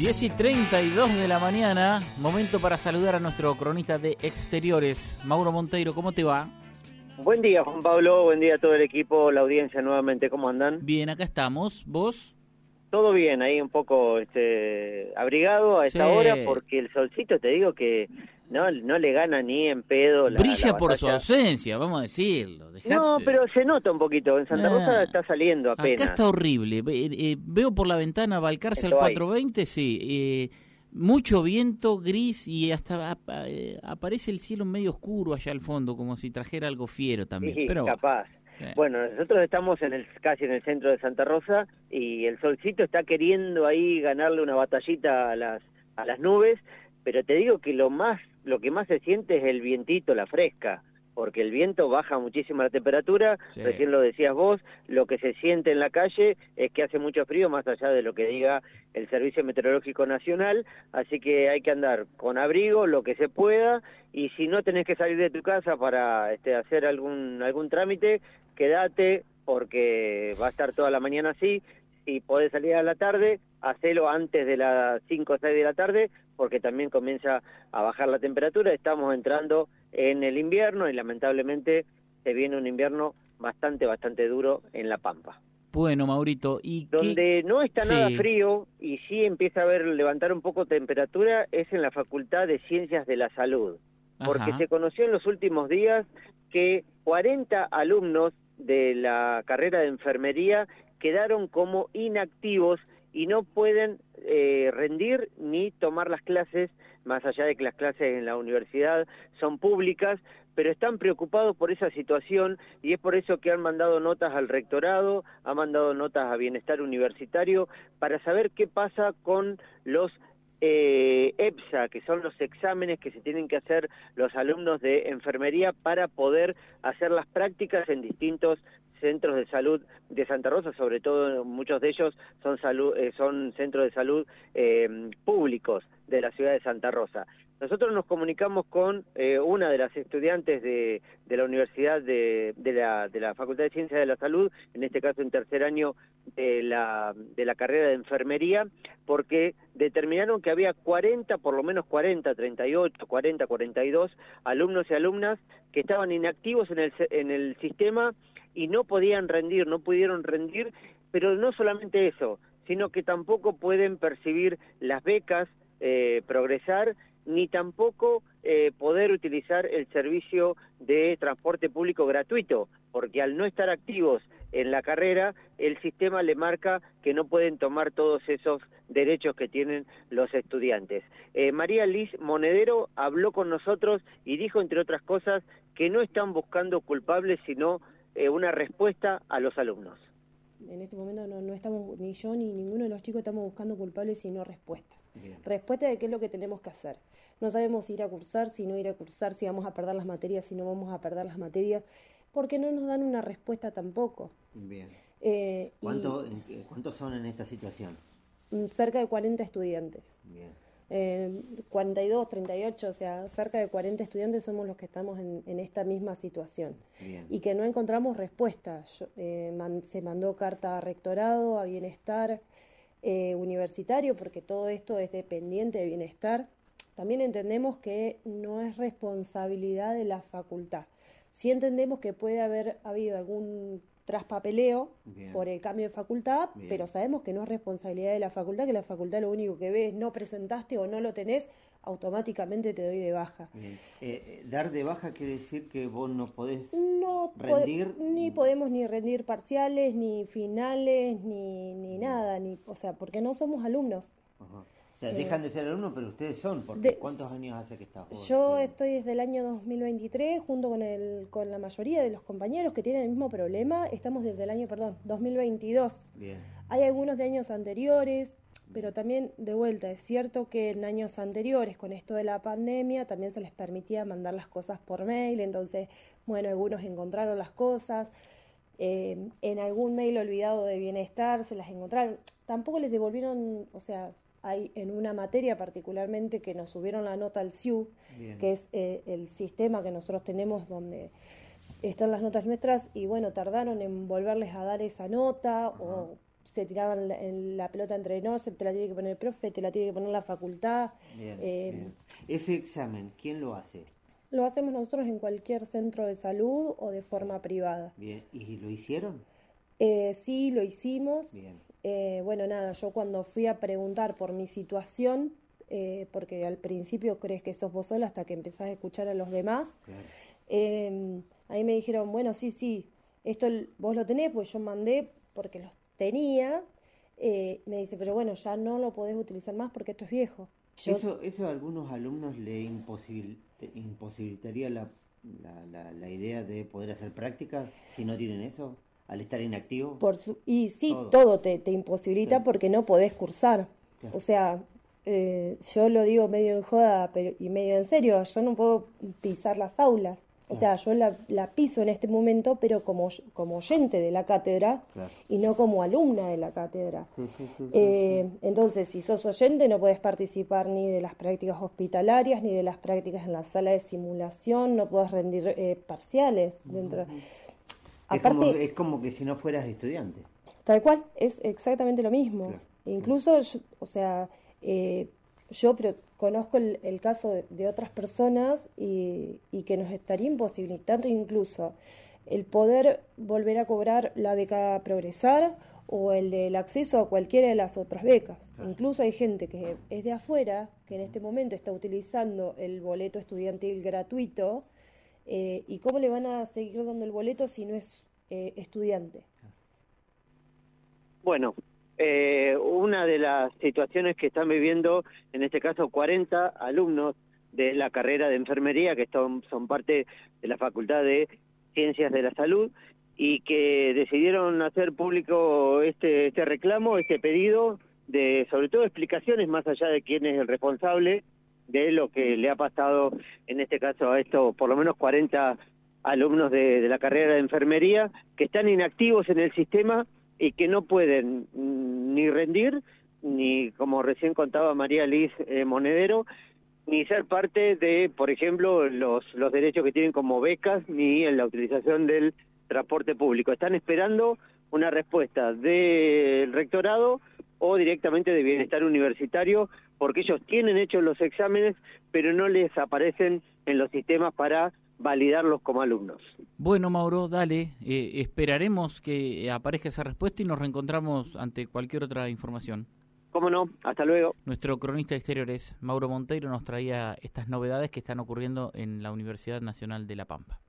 10 y 32 de la mañana, momento para saludar a nuestro cronista de exteriores, Mauro Monteiro, ¿cómo te va? Buen día, Juan Pablo, buen día a todo el equipo, la audiencia nuevamente, ¿cómo andan? Bien, acá estamos, ¿vos? Todo bien, ahí un poco este, abrigado a esta Sí. hora porque el solcito, te digo que no, no le gana ni en pedo la Brilla la por su ausencia, vamos a decirlo. No, pero se nota un poquito, en Santa Ah. Rosa está saliendo apenas. Acá está horrible. Ve- eh, veo por la ventana Balcarce al Esto hay. 420, sí. eh, mucho viento, gris y hasta ap- eh, aparece el cielo medio oscuro allá al fondo, como si trajera algo fiero también. Sí, pero capaz. Bueno, nosotros estamos en el, casi en el centro de Santa Rosa y el solcito está queriendo ahí ganarle una batallita a las a las nubes, pero te digo que lo más lo que más se siente es el vientito, la fresca, porque el viento baja muchísimo la temperatura, Sí. recién lo decías vos, lo que se siente en la calle es que hace mucho frío más allá de lo que diga el Servicio Meteorológico Nacional, así que hay que andar con abrigo lo que se pueda y si no tenés que salir de tu casa para este, hacer algún algún trámite, quédate porque va a estar toda la mañana así. Si podés salir a la tarde, hacelo antes de las 5 o 6 de la tarde, porque también comienza a bajar la temperatura. Estamos entrando en el invierno y lamentablemente se viene un invierno bastante, bastante duro en La Pampa. bueno, Maurito, ¿y qué- Donde no está nada frío y sí empieza a haber levantar un poco temperatura es en la Facultad de Ciencias de la Salud, porque Ajá. se conoció en los últimos días que 40 alumnos de la carrera de enfermería quedaron como inactivos y no pueden eh, rendir ni tomar las clases, más allá de que las clases en la universidad son públicas, pero están preocupados por esa situación y es por eso que han mandado notas al rectorado, han mandado notas a Bienestar Universitario para saber qué pasa con los eh, EPSA, que son los exámenes que se tienen que hacer los alumnos de enfermería para poder hacer las prácticas en distintos centros de salud de Santa Rosa, sobre todo muchos de ellos son salud, eh, son centros de salud eh, públicos de la ciudad de Santa Rosa. Nosotros nos comunicamos con eh, una de las estudiantes de, de la Universidad de, de, la, de la Facultad de Ciencias de la Salud, en este caso en tercer año de la, de la carrera de enfermería, porque determinaron que había 40, por lo menos 40, 38, 40, 42 alumnos y alumnas que estaban inactivos en el, en el sistema y no podían rendir, no pudieron rendir, pero no solamente eso, sino que tampoco pueden percibir las becas, eh, progresar, ni tampoco eh, poder utilizar el servicio de transporte público gratuito, porque al no estar activos en la carrera, el sistema le marca que no pueden tomar todos esos derechos que tienen los estudiantes. Eh, María Liz Monedero habló con nosotros y dijo, entre otras cosas, que no están buscando culpables, sino eh, una respuesta a los alumnos. En este momento no, no estamos, ni yo ni ninguno de los chicos estamos buscando culpables, sino respuestas. Bien. Respuesta de qué es lo que tenemos que hacer. No sabemos si ir a cursar, si no ir a cursar, si vamos a perder las materias, si no vamos a perder las materias, porque no nos dan una respuesta tampoco. Bien. Eh, ¿Cuánto, en- ¿Cuántos son en esta situación? mm, cerca de 40 estudiantes. Bien. Eh, 42, 38, o sea, cerca de 40 estudiantes somos los que estamos en, en esta misma situación. Bien. Y que no encontramos respuesta. Yo- eh, man- se mandó carta a rectorado, a bienestar eh, universitario, porque todo esto es dependiente de bienestar. También entendemos que no es responsabilidad de la facultad. Sí entendemos que puede haber habido algún traspapeleo Bien. por el cambio de facultad, Bien. pero sabemos que no es responsabilidad de la facultad, que la facultad lo único que ve es no presentaste o no lo tenés, automáticamente te doy de baja. Bien. Eh, eh, dar de baja quiere decir que vos no podés. No Rendir. ni podemos ni rendir parciales, ni finales, ni, ni nada, ni, o sea, porque no somos alumnos. Ajá. O sea, dejan de ser alumnos, pero ustedes son. Porque Eh, de- ¿Cuántos años hace que estás? Yo estoy desde el año 2023 junto con, el, con la mayoría de los compañeros que tienen el mismo problema. Estamos desde el año, perdón, 2022. Bien. Hay algunos de años anteriores, pero también de vuelta, es cierto que en años anteriores, con esto de la pandemia, también se les permitía mandar las cosas por mail, entonces, bueno, algunos encontraron las cosas, eh, en algún mail olvidado de bienestar se las encontraron, tampoco les devolvieron, o sea, hay en una materia particularmente que nos subieron la nota al SIU, Bien. que es eh, el sistema que nosotros tenemos donde están las notas nuestras y bueno, tardaron en volverles a dar esa nota o se tiraban la, la pelota entre no, te la tiene que poner el profe, te la tiene que poner la facultad. Bien, Eh, bien. Ese examen, ¿quién lo hace? Lo hacemos nosotros en cualquier centro de salud o de forma privada. Bien, ¿y lo hicieron? Eh, sí, lo hicimos. Bien. Eh, bueno, nada, yo cuando fui a preguntar por mi situación, eh, porque al principio crees que sos vos sola hasta que empezás a escuchar a los demás, Claro. eh, ahí me dijeron, bueno, sí, sí, esto vos lo tenés, pues yo mandé porque los tenía. Eh, me dice, pero bueno, ya no lo podés utilizar más porque esto es viejo. Yo- Eso, eso a algunos alumnos le imposibil- imposibilitaría la, la, la, la idea de poder hacer prácticas si no tienen eso, al estar inactivo. Por su- y sí, Todo. todo, te, te imposibilita porque no podés cursar. Claro. O sea, eh, yo lo digo medio en joda pero, y medio en serio, yo no puedo pisar las aulas. O sea, yo la, la piso en este momento, pero como, como oyente de la cátedra Claro. y no como alumna de la cátedra. Sí, sí, sí, sí, Eh, Entonces, si sos oyente, no puedes participar ni de las prácticas hospitalarias, ni de las prácticas en la sala de simulación, no puedes rendir eh, parciales dentro. Es, Aparte, como, es como que si no fueras estudiante. Tal cual, es exactamente lo mismo. Claro, Incluso, yo- o sea, eh, yo pero conozco el, el caso de, de otras personas y, y que nos estaría imposibilitando incluso el poder volver a cobrar la beca Progresar o el del acceso a cualquiera de las otras becas. Claro. Incluso hay gente que es de afuera, que en este momento está utilizando el boleto estudiantil gratuito, eh, ¿y cómo le van a seguir dando el boleto si no es eh, estudiante? Bueno, eh, una de las situaciones que están viviendo, en este caso 40 alumnos de la carrera de enfermería, que son, son parte de la Facultad de Ciencias de la Salud, y que decidieron hacer público este, este reclamo, este pedido, de sobre todo explicaciones más allá de quién es el responsable de lo que le ha pasado, en este caso a estos por lo menos 40 alumnos de, la carrera de enfermería, que están inactivos en el sistema y que no pueden mm, ni rendir, ni como recién contaba María Liz eh, Monedero, ni ser parte de, por ejemplo, los, los derechos que tienen como becas, ni en la utilización del transporte público. Están esperando una respuesta del rectorado o directamente de bienestar universitario, porque ellos tienen hechos los exámenes, pero no les aparecen en los sistemas para validarlos como alumnos. Bueno, Mauro, dale, eh, esperaremos que aparezca esa respuesta y nos reencontramos ante cualquier otra información. ¿Cómo no? Hasta luego. Nuestro cronista de exteriores, Mauro Monteiro, nos traía estas novedades que están ocurriendo en la Universidad Nacional de La Pampa.